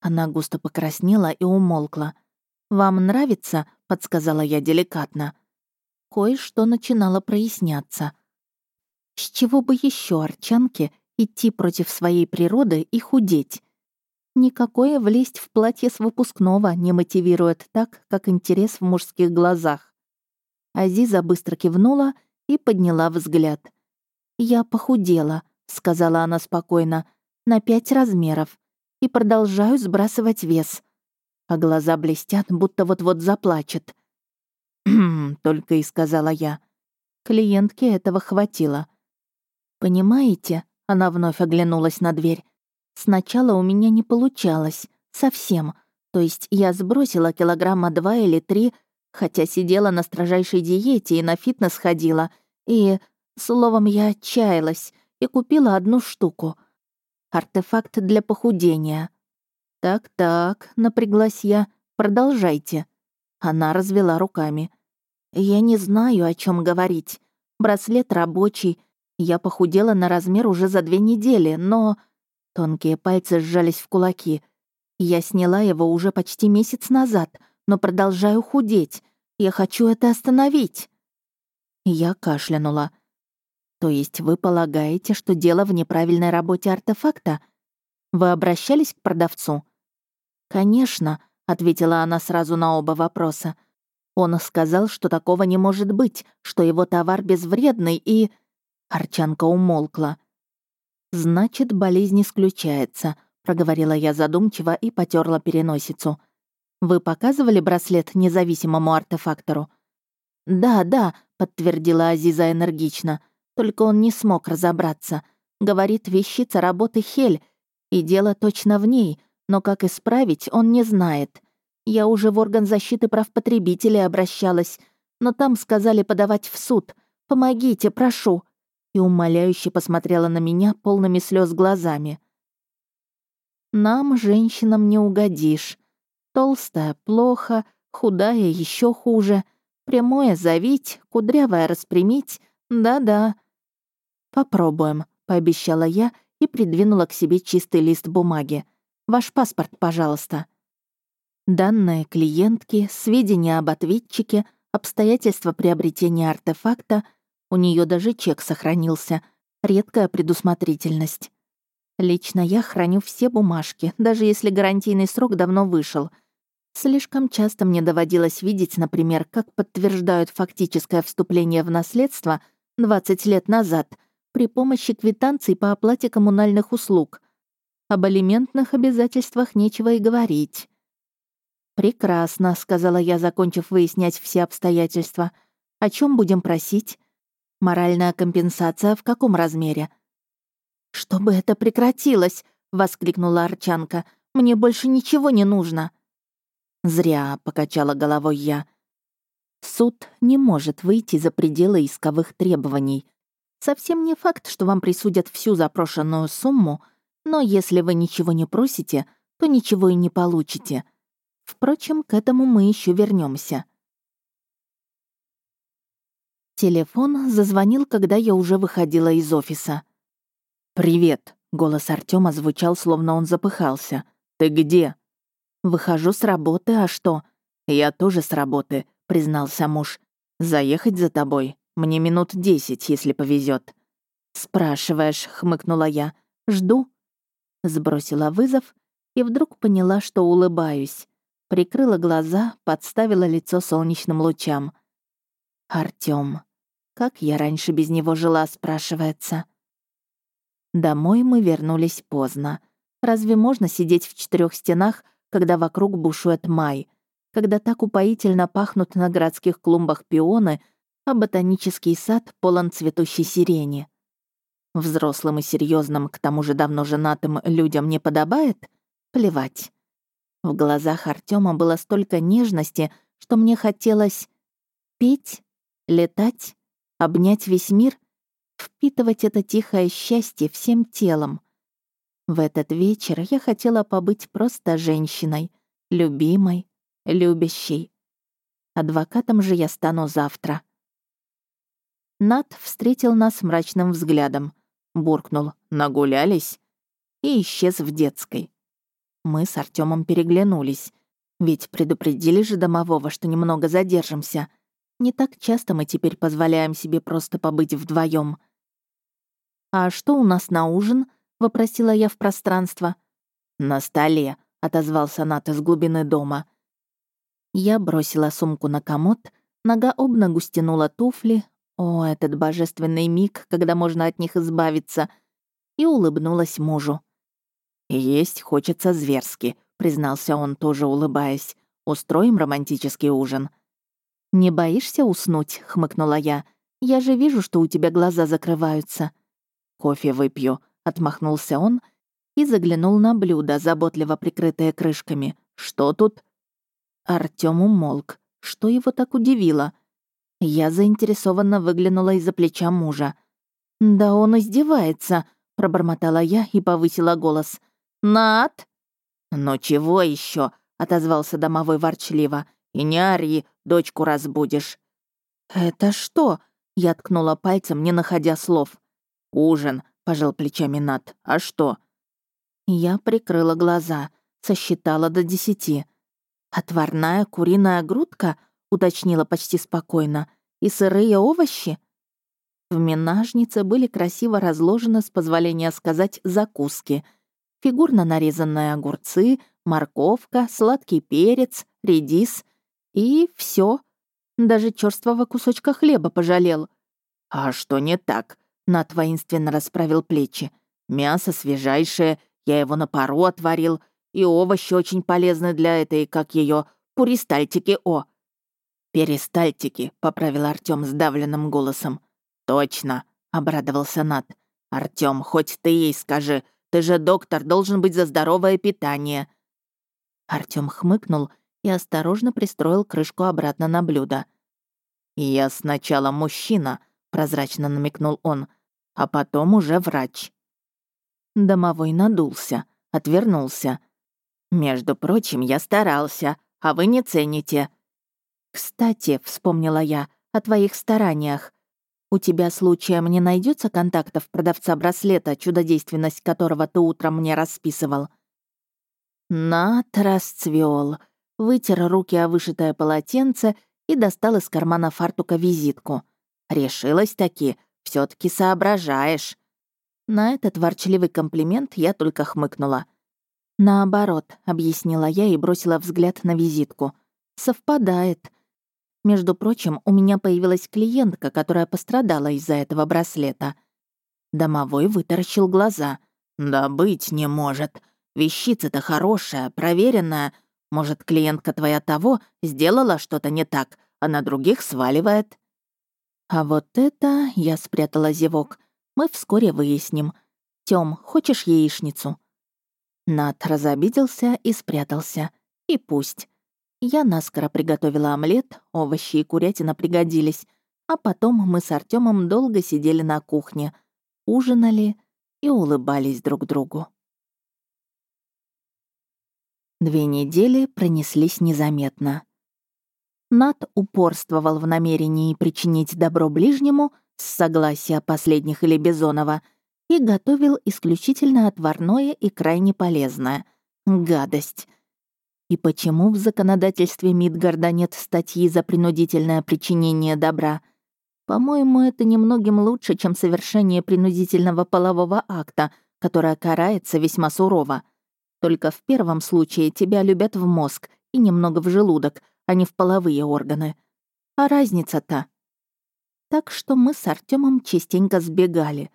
Она густо покраснела и умолкла. «Вам нравится?» — подсказала я деликатно. Кое-что начинало проясняться. С чего бы еще арчанке идти против своей природы и худеть? Никакое влезть в платье с выпускного не мотивирует так, как интерес в мужских глазах. Азиза быстро кивнула и подняла взгляд. «Я похудела», — сказала она спокойно, — «на пять размеров, и продолжаю сбрасывать вес». А глаза блестят, будто вот-вот заплачет. только и сказала я. Клиентке этого хватило. «Понимаете?» — она вновь оглянулась на дверь. Сначала у меня не получалось. Совсем. То есть я сбросила килограмма два или три, хотя сидела на строжайшей диете и на фитнес ходила. И, словом, я отчаялась и купила одну штуку. Артефакт для похудения. «Так-так», — напряглась я, — «продолжайте». Она развела руками. «Я не знаю, о чем говорить. Браслет рабочий. Я похудела на размер уже за две недели, но...» Тонкие пальцы сжались в кулаки. Я сняла его уже почти месяц назад, но продолжаю худеть. Я хочу это остановить. Я кашлянула. То есть вы полагаете, что дело в неправильной работе артефакта? Вы обращались к продавцу? Конечно, ответила она сразу на оба вопроса. Он сказал, что такого не может быть, что его товар безвредный и... Арчанка умолкла. «Значит, болезнь исключается», — проговорила я задумчиво и потерла переносицу. «Вы показывали браслет независимому артефактору?» «Да, да», — подтвердила Азиза энергично. «Только он не смог разобраться. Говорит, вещица работы Хель, и дело точно в ней, но как исправить, он не знает. Я уже в орган защиты прав потребителей обращалась, но там сказали подавать в суд. Помогите, прошу и умоляюще посмотрела на меня полными слез глазами. «Нам, женщинам, не угодишь. Толстая — плохо, худая — еще хуже. Прямое — завить, кудрявая — распрямить. Да-да». «Попробуем», — пообещала я и придвинула к себе чистый лист бумаги. «Ваш паспорт, пожалуйста». Данные клиентки, сведения об ответчике, обстоятельства приобретения артефакта — у нее даже чек сохранился. Редкая предусмотрительность. Лично я храню все бумажки, даже если гарантийный срок давно вышел. Слишком часто мне доводилось видеть, например, как подтверждают фактическое вступление в наследство 20 лет назад при помощи квитанций по оплате коммунальных услуг. Об алиментных обязательствах нечего и говорить. «Прекрасно», — сказала я, закончив выяснять все обстоятельства. «О чем будем просить?» Моральная компенсация в каком размере? «Чтобы это прекратилось!» — воскликнула Арчанка. «Мне больше ничего не нужно!» «Зря», — покачала головой я. «Суд не может выйти за пределы исковых требований. Совсем не факт, что вам присудят всю запрошенную сумму, но если вы ничего не просите, то ничего и не получите. Впрочем, к этому мы еще вернемся. Телефон зазвонил, когда я уже выходила из офиса. «Привет», — голос Артема звучал, словно он запыхался. «Ты где?» «Выхожу с работы, а что?» «Я тоже с работы», — признался муж. «Заехать за тобой? Мне минут десять, если повезет. «Спрашиваешь», — хмыкнула я. «Жду». Сбросила вызов и вдруг поняла, что улыбаюсь. Прикрыла глаза, подставила лицо солнечным лучам. Артём. Как я раньше без него жила, спрашивается. Домой мы вернулись поздно. Разве можно сидеть в четырех стенах, когда вокруг бушует май? Когда так упоительно пахнут на городских клумбах пионы, а ботанический сад полон цветущей сирени? Взрослым и серьезным, к тому же давно женатым людям не подобает? Плевать. В глазах Артема было столько нежности, что мне хотелось петь, летать, обнять весь мир, впитывать это тихое счастье всем телом. В этот вечер я хотела побыть просто женщиной, любимой, любящей. Адвокатом же я стану завтра. Над встретил нас мрачным взглядом буркнул «Нагулялись?» и исчез в детской. Мы с Артемом переглянулись. Ведь предупредили же домового, что немного задержимся. Не так часто мы теперь позволяем себе просто побыть вдвоем. «А что у нас на ужин?» — вопросила я в пространство. «На столе», — отозвался Нат из глубины дома. Я бросила сумку на комод, нога об ногу стянула туфли, о, этот божественный миг, когда можно от них избавиться. И улыбнулась мужу. «Есть хочется зверски», — признался он, тоже улыбаясь. «Устроим романтический ужин». «Не боишься уснуть?» — хмыкнула я. «Я же вижу, что у тебя глаза закрываются». «Кофе выпью», — отмахнулся он и заглянул на блюдо, заботливо прикрытое крышками. «Что тут?» Артём умолк. Что его так удивило? Я заинтересованно выглянула из-за плеча мужа. «Да он издевается», — пробормотала я и повысила голос. «Над!» «Ну чего еще? отозвался домовой ворчливо. «И не ори, дочку разбудишь». «Это что?» — я ткнула пальцем, не находя слов. «Ужин», — пожал плечами Над. «А что?» Я прикрыла глаза, сосчитала до десяти. «Отварная куриная грудка?» уточнила почти спокойно. «И сырые овощи?» В менажнице были красиво разложены, с позволения сказать, закуски. Фигурно нарезанные огурцы, морковка, сладкий перец, редис. И все. Даже черствого кусочка хлеба пожалел. «А что не так?» — Нат воинственно расправил плечи. «Мясо свежайшее, я его на пару отварил, и овощи очень полезны для этой, как ее пуристальтики, о!» «Перистальтики», — поправил Артём сдавленным голосом. «Точно», — обрадовался Нат. «Артём, хоть ты ей скажи, ты же доктор, должен быть за здоровое питание». Артём хмыкнул и осторожно пристроил крышку обратно на блюдо. «Я сначала мужчина», — прозрачно намекнул он, «а потом уже врач». Домовой надулся, отвернулся. «Между прочим, я старался, а вы не цените», «Кстати», — вспомнила я, — «о твоих стараниях. У тебя случаем не найдется контактов продавца браслета, чудодейственность которого ты утром мне расписывал?» Нат расцвел, вытер руки о вышитое полотенце и достал из кармана фартука визитку. «Решилась таки, все таки соображаешь». На этот ворчливый комплимент я только хмыкнула. «Наоборот», — объяснила я и бросила взгляд на визитку. «Совпадает. Между прочим, у меня появилась клиентка, которая пострадала из-за этого браслета. Домовой вытаращил глаза. «Да быть не может. Вещица-то хорошая, проверенная. Может, клиентка твоя того сделала что-то не так, а на других сваливает?» «А вот это...» — я спрятала зевок. «Мы вскоре выясним. Тём, хочешь яичницу?» Над разобиделся и спрятался. И пусть. Я наскоро приготовила омлет, овощи и курятина пригодились, а потом мы с Артемом долго сидели на кухне, ужинали и улыбались друг другу. Две недели пронеслись незаметно. Над упорствовал в намерении причинить добро ближнему с согласия последних или Бизонова и готовил исключительно отварное и крайне полезное. Гадость. И почему в законодательстве Мидгарда нет статьи за принудительное причинение добра? По-моему, это немногим лучше, чем совершение принудительного полового акта, которое карается весьма сурово. Только в первом случае тебя любят в мозг и немного в желудок, а не в половые органы. А разница-то? Так что мы с Артемом частенько сбегали.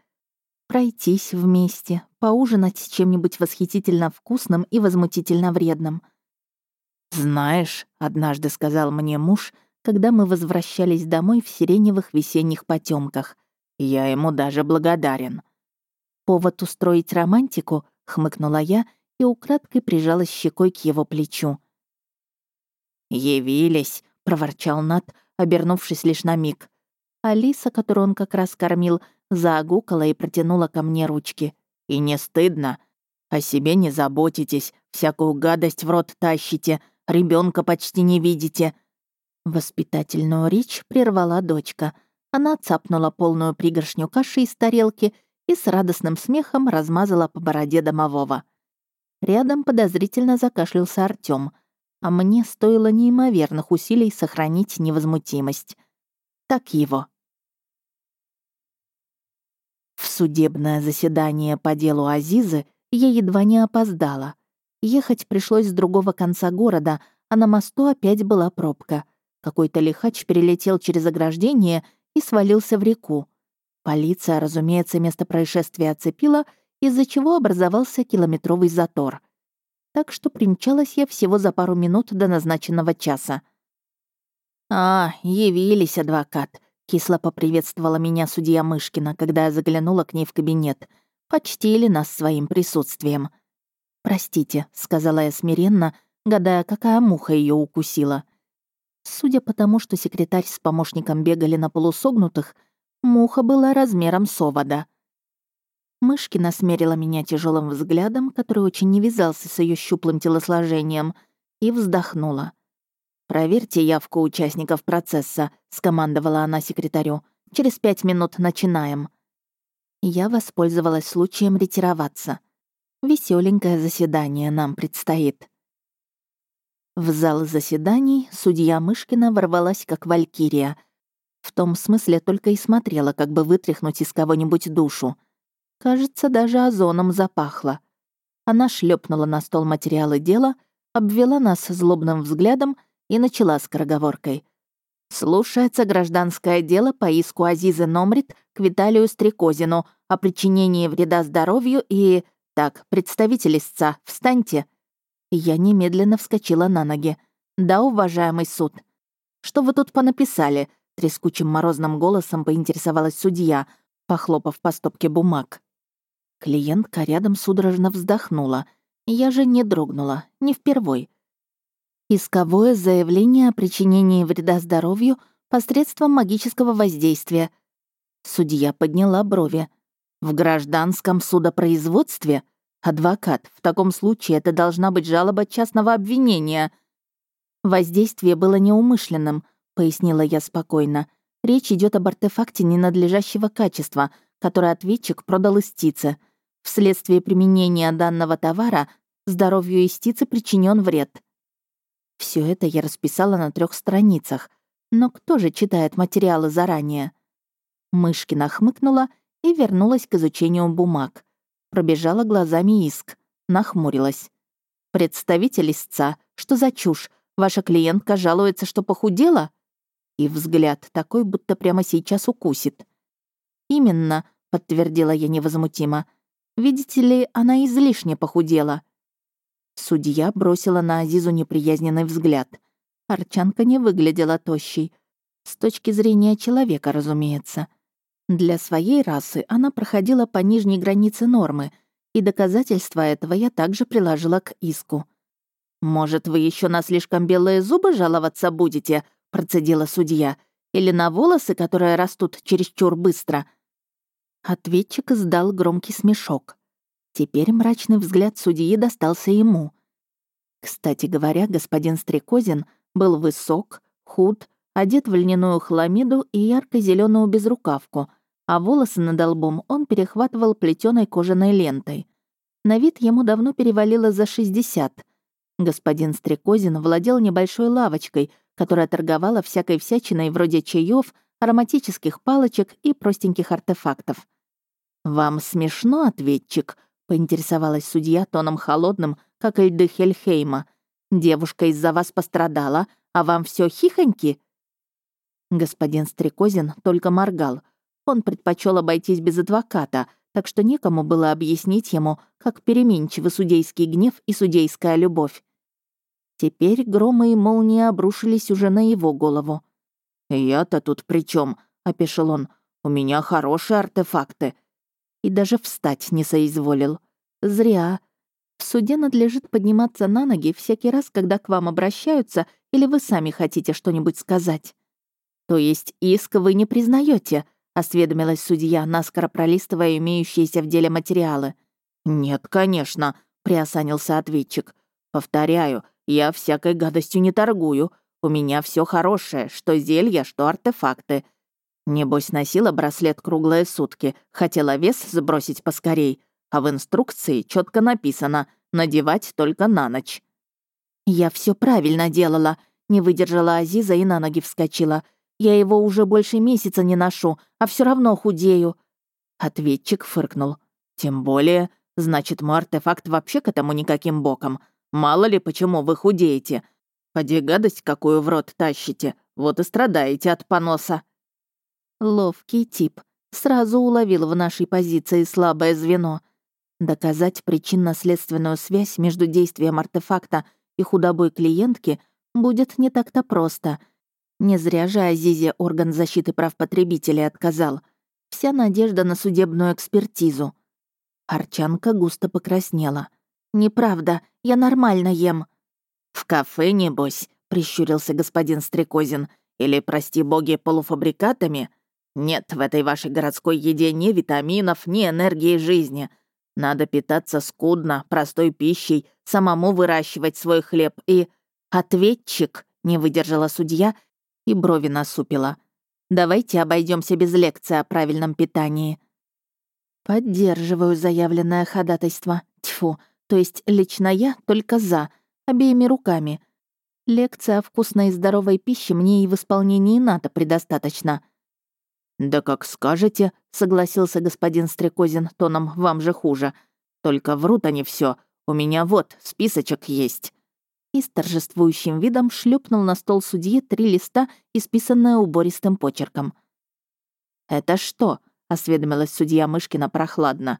Пройтись вместе, поужинать чем-нибудь восхитительно вкусным и возмутительно вредным. «Знаешь», — однажды сказал мне муж, когда мы возвращались домой в сиреневых весенних потемках, я ему даже благодарен. «Повод устроить романтику?» — хмыкнула я и украдкой прижалась щекой к его плечу. «Явились», — проворчал Нат, обернувшись лишь на миг. Алиса, которую он как раз кормил, заагукала и протянула ко мне ручки. «И не стыдно? О себе не заботитесь, всякую гадость в рот тащите, ребенка почти не видите». Воспитательную речь прервала дочка. Она цапнула полную пригоршню каши из тарелки и с радостным смехом размазала по бороде домового. Рядом подозрительно закашлялся Артём, а мне стоило неимоверных усилий сохранить невозмутимость. Так его. В судебное заседание по делу Азизы я едва не опоздала. Ехать пришлось с другого конца города, а на мосту опять была пробка. Какой-то лихач перелетел через ограждение и свалился в реку. Полиция, разумеется, место происшествия оцепила, из-за чего образовался километровый затор. Так что примчалась я всего за пару минут до назначенного часа. «А, явились, адвокат», — кисло поприветствовала меня судья Мышкина, когда я заглянула к ней в кабинет. «Почтили нас своим присутствием». «Простите», — сказала я смиренно, гадая, какая муха ее укусила. Судя по тому, что секретарь с помощником бегали на полусогнутых, муха была размером с овода. Мышкина смерила меня тяжелым взглядом, который очень не вязался с ее щуплым телосложением, и вздохнула. «Проверьте явку участников процесса», — скомандовала она секретарю. «Через пять минут начинаем». Я воспользовалась случаем ретироваться. Веселенькое заседание нам предстоит. В зал заседаний судья Мышкина ворвалась как валькирия. В том смысле только и смотрела, как бы вытряхнуть из кого-нибудь душу. Кажется, даже озоном запахло. Она шлепнула на стол материалы дела, обвела нас злобным взглядом и начала скороговоркой. Слушается гражданское дело по иску Азизы Номрит к Виталию Стрекозину о причинении вреда здоровью и... Так, представитель истца, встаньте. Я немедленно вскочила на ноги. Да, уважаемый суд. Что вы тут понаписали? Трескучим морозным голосом поинтересовалась судья, похлопав по стопке бумаг. Клиентка рядом судорожно вздохнула. Я же не дрогнула, не впервой. Исковое заявление о причинении вреда здоровью посредством магического воздействия. Судья подняла брови. В гражданском судопроизводстве? Адвокат, в таком случае это должна быть жалоба частного обвинения. Воздействие было неумышленным, пояснила я спокойно. Речь идет об артефакте ненадлежащего качества, который ответчик продал истице. Вследствие применения данного товара здоровью истицы причинен вред. Все это я расписала на трех страницах. Но кто же читает материалы заранее? Мышкина хмыкнула и вернулась к изучению бумаг. Пробежала глазами иск, нахмурилась. «Представитель истца, что за чушь? Ваша клиентка жалуется, что похудела?» И взгляд такой, будто прямо сейчас укусит. «Именно», — подтвердила я невозмутимо. «Видите ли, она излишне похудела. Судья бросила на Азизу неприязненный взгляд. Арчанка не выглядела тощей. С точки зрения человека, разумеется. Для своей расы она проходила по нижней границе нормы, и доказательства этого я также приложила к иску. «Может, вы еще на слишком белые зубы жаловаться будете?» — процедила судья. «Или на волосы, которые растут чересчур быстро?» Ответчик издал громкий смешок. Теперь мрачный взгляд судьи достался ему. Кстати говоря, господин Стрекозин был высок, худ, одет в льняную хламиду и ярко зеленую безрукавку, а волосы над лбом он перехватывал плетеной кожаной лентой. На вид ему давно перевалило за 60. Господин Стрекозин владел небольшой лавочкой, которая торговала всякой всячиной вроде чаев, ароматических палочек и простеньких артефактов. «Вам смешно, ответчик?» — поинтересовалась судья тоном холодным, как льды Хельхейма. Девушка из-за вас пострадала, а вам все хихоньки?» Господин Стрекозин только моргал. Он предпочел обойтись без адвоката, так что некому было объяснить ему, как переменчивы судейский гнев и судейская любовь. Теперь громы и молнии обрушились уже на его голову. «Я-то тут при чем? опешил он. «У меня хорошие артефакты». И даже встать не соизволил. Зря. В суде надлежит подниматься на ноги всякий раз, когда к вам обращаются или вы сами хотите что-нибудь сказать. То есть иск вы не признаете, осведомилась судья, наскоро пролистывая имеющиеся в деле материалы. «Нет, конечно», — приосанился ответчик. «Повторяю, я всякой гадостью не торгую. У меня все хорошее, что зелья, что артефакты. Небось, носила браслет круглые сутки, хотела вес сбросить поскорей, а в инструкции четко написано «надевать только на ночь». «Я все правильно делала», — не выдержала Азиза и на ноги вскочила. «Я его уже больше месяца не ношу, а все равно худею». Ответчик фыркнул. «Тем более, значит, мой артефакт вообще к этому никаким боком. Мало ли, почему вы худеете. Поди гадость, какую в рот тащите, вот и страдаете от поноса». Ловкий тип. Сразу уловил в нашей позиции слабое звено. Доказать причинно-следственную связь между действием артефакта и худобой клиентки будет не так-то просто. Не зря же Азизе орган защиты прав потребителей отказал. Вся надежда на судебную экспертизу. Арчанка густо покраснела. «Неправда, я нормально ем». «В кафе, небось», — прищурился господин Стрекозин. «Или, прости боги, полуфабрикатами? Нет в этой вашей городской еде ни витаминов, ни энергии жизни. Надо питаться скудно, простой пищей, самому выращивать свой хлеб и... Ответчик, не выдержала судья и брови насупила. Давайте обойдемся без лекции о правильном питании. Поддерживаю заявленное ходатайство. Тьфу, то есть лично я только за, обеими руками. Лекция о вкусной и здоровой пище мне и в исполнении НАТО предостаточно. «Да как скажете», — согласился господин Стрекозин тоном «вам же хуже». «Только врут они все. У меня вот, списочек есть». И с торжествующим видом шлепнул на стол судьи три листа, исписанные убористым почерком. «Это что?» — осведомилась судья Мышкина прохладно.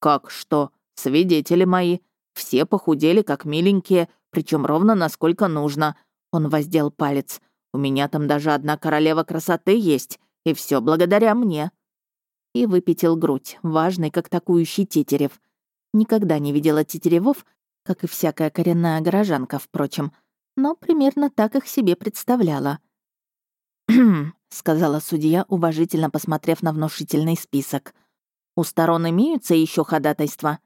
«Как что? Свидетели мои. Все похудели, как миленькие, причем ровно насколько нужно». Он воздел палец. «У меня там даже одна королева красоты есть, и все благодаря мне». И выпятил грудь, важный, как такующий тетерев. Никогда не видела тетеревов, как и всякая коренная горожанка, впрочем, но примерно так их себе представляла. «Кхм», — сказала судья, уважительно посмотрев на внушительный список. «У сторон имеются еще ходатайства?»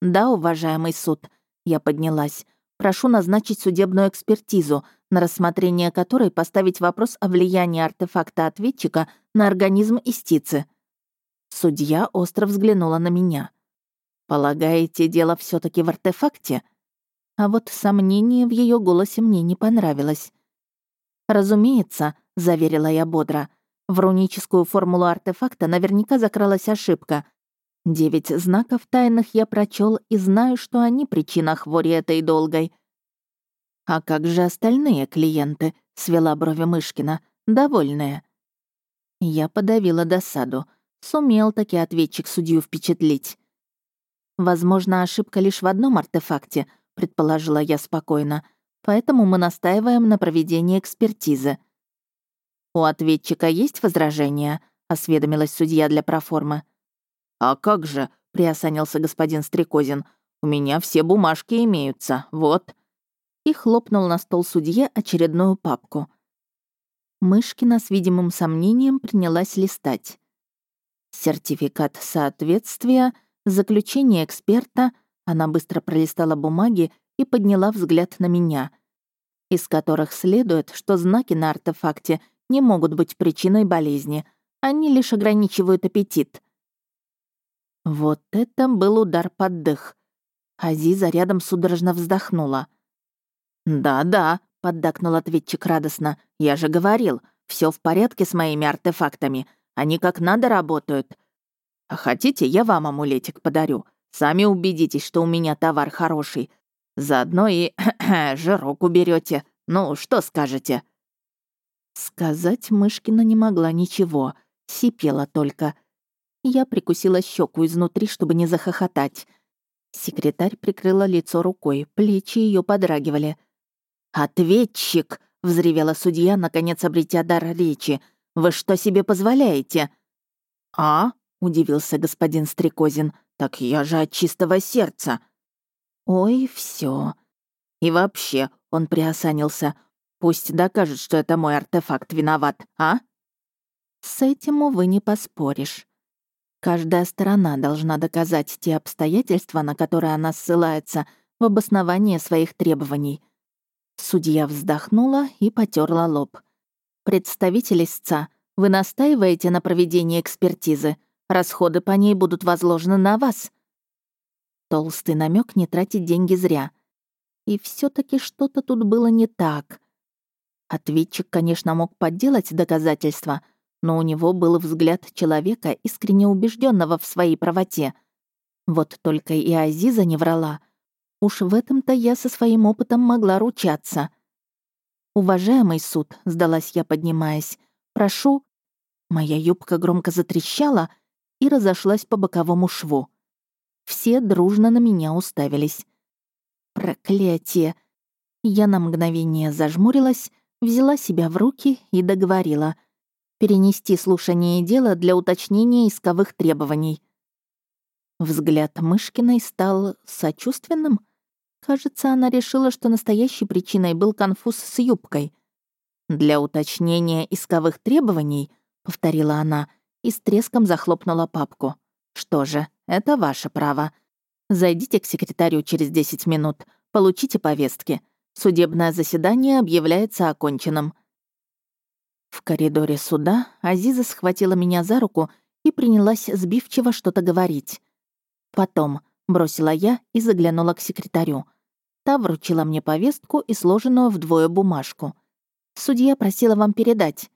«Да, уважаемый суд», — я поднялась. «Прошу назначить судебную экспертизу, на рассмотрение которой поставить вопрос о влиянии артефакта ответчика на организм истицы. Судья остро взглянула на меня. «Полагаете, дело все таки в артефакте?» А вот сомнение в ее голосе мне не понравилось. «Разумеется», — заверила я бодро, «в руническую формулу артефакта наверняка закралась ошибка. Девять знаков тайных я прочел и знаю, что они причина хвори этой долгой. «А как же остальные клиенты?» — свела брови Мышкина. «Довольные». Я подавила досаду. Сумел таки ответчик судью впечатлить. «Возможно, ошибка лишь в одном артефакте», — предположила я спокойно. «Поэтому мы настаиваем на проведении экспертизы». «У ответчика есть возражения?» — осведомилась судья для проформы. «А как же?» — приосанился господин Стрекозин. «У меня все бумажки имеются, вот» и хлопнул на стол судье очередную папку. Мышкина с видимым сомнением принялась листать. Сертификат соответствия, заключение эксперта, она быстро пролистала бумаги и подняла взгляд на меня, из которых следует, что знаки на артефакте не могут быть причиной болезни, они лишь ограничивают аппетит. Вот это был удар под дых. Азиза рядом судорожно вздохнула. «Да-да», — поддакнул ответчик радостно. «Я же говорил, все в порядке с моими артефактами. Они как надо работают. А хотите, я вам амулетик подарю. Сами убедитесь, что у меня товар хороший. Заодно и жирок уберете. Ну, что скажете?» Сказать Мышкина не могла ничего, сипела только. Я прикусила щеку изнутри, чтобы не захохотать. Секретарь прикрыла лицо рукой, плечи ее подрагивали. «Ответчик!» — взревела судья, наконец обретя дар речи. «Вы что себе позволяете?» «А?» — удивился господин Стрекозин. «Так я же от чистого сердца». «Ой, все. И вообще, он приосанился. Пусть докажет, что это мой артефакт виноват, а?» «С этим, увы, не поспоришь. Каждая сторона должна доказать те обстоятельства, на которые она ссылается, в обосновании своих требований». Судья вздохнула и потерла лоб. «Представитель истца, вы настаиваете на проведении экспертизы. Расходы по ней будут возложены на вас». Толстый намек не тратить деньги зря. И все таки что-то тут было не так. Ответчик, конечно, мог подделать доказательства, но у него был взгляд человека, искренне убежденного в своей правоте. Вот только и Азиза не врала. Уж в этом-то я со своим опытом могла ручаться. «Уважаемый суд», — сдалась я, поднимаясь, — «прошу...» Моя юбка громко затрещала и разошлась по боковому шву. Все дружно на меня уставились. Проклятие! Я на мгновение зажмурилась, взяла себя в руки и договорила. Перенести слушание дела для уточнения исковых требований. Взгляд Мышкиной стал сочувственным. Кажется, она решила, что настоящей причиной был конфуз с юбкой. «Для уточнения исковых требований», — повторила она и с треском захлопнула папку. «Что же, это ваше право. Зайдите к секретарю через 10 минут, получите повестки. Судебное заседание объявляется оконченным». В коридоре суда Азиза схватила меня за руку и принялась сбивчиво что-то говорить. «Потом», — бросила я и заглянула к секретарю. Та вручила мне повестку и сложенную вдвое бумажку. «Судья просила вам передать».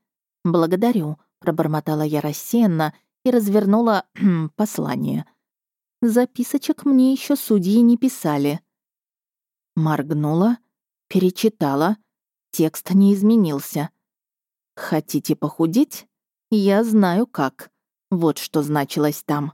«Благодарю», — пробормотала я рассеянно и развернула послание. Записочек мне еще судьи не писали. Моргнула, перечитала. Текст не изменился. «Хотите похудеть? Я знаю как». Вот что значилось там.